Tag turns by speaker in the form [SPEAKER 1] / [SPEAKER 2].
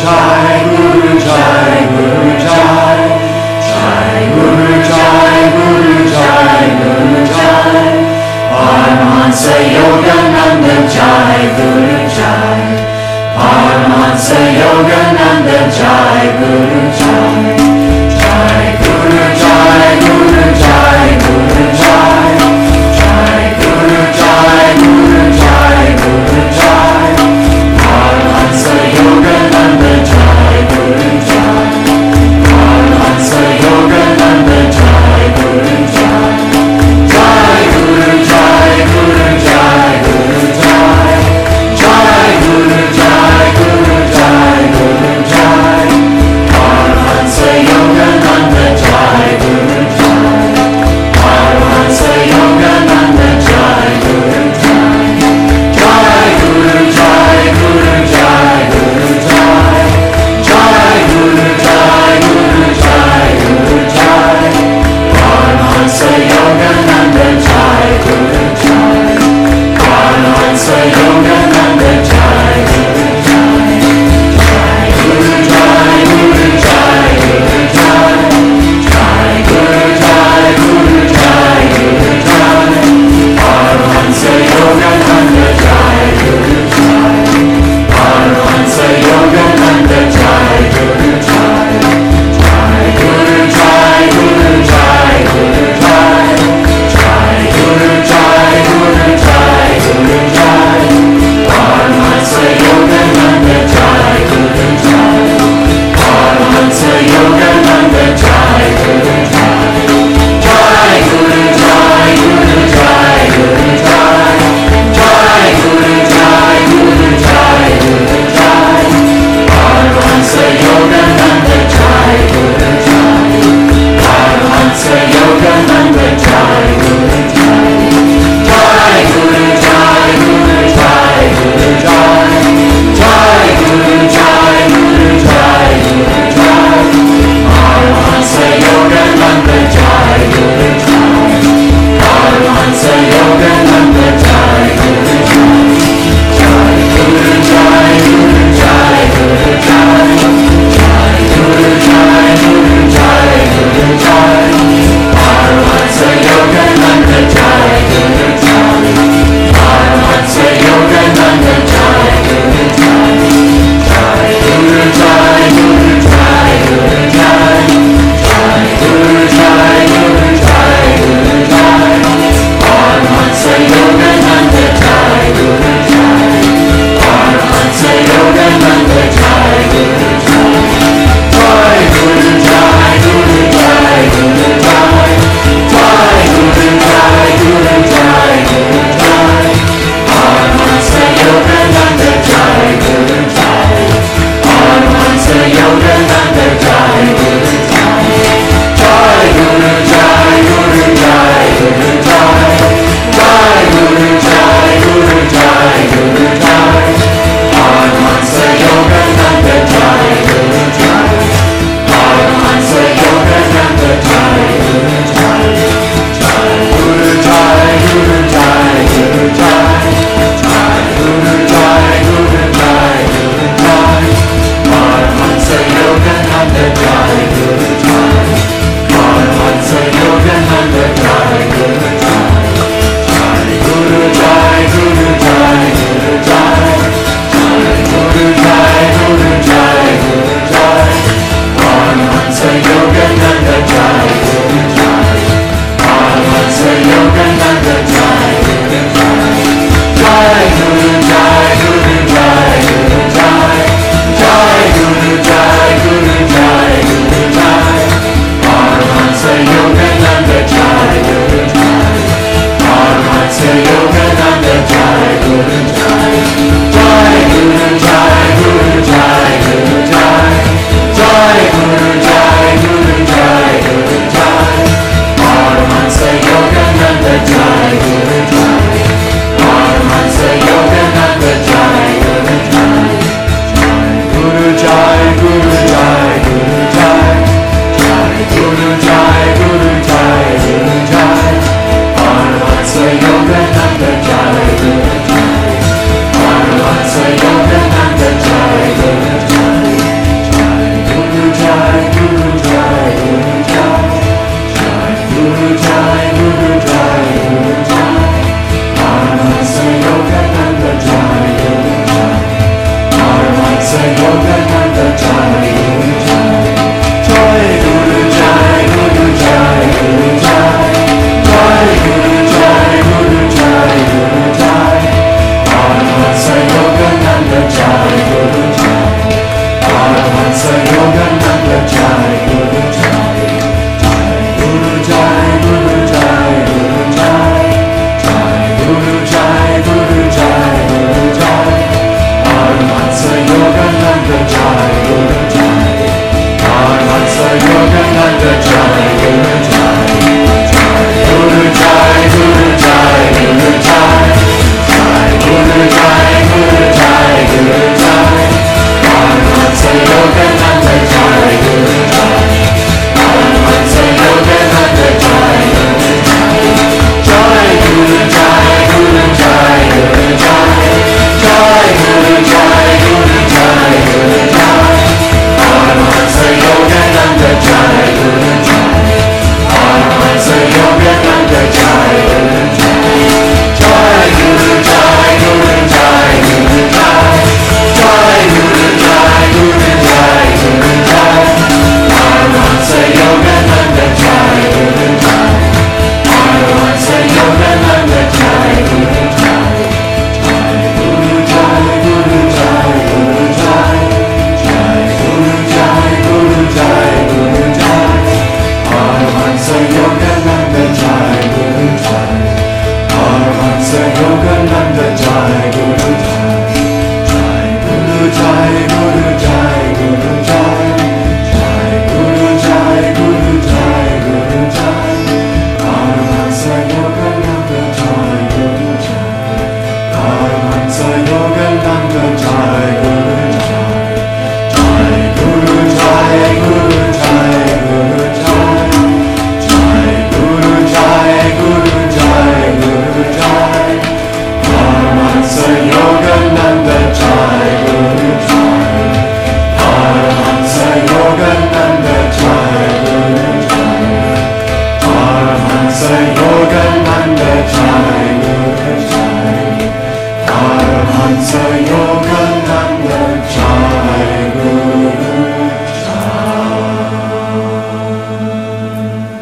[SPEAKER 1] Jai Guru Jai Guru Jai. Jai Guru Jai Guru Jai Guru Jai. Paramahansa Yogananda Jai Guru Jai. Paramahansa Yogananda Jai Guru Jai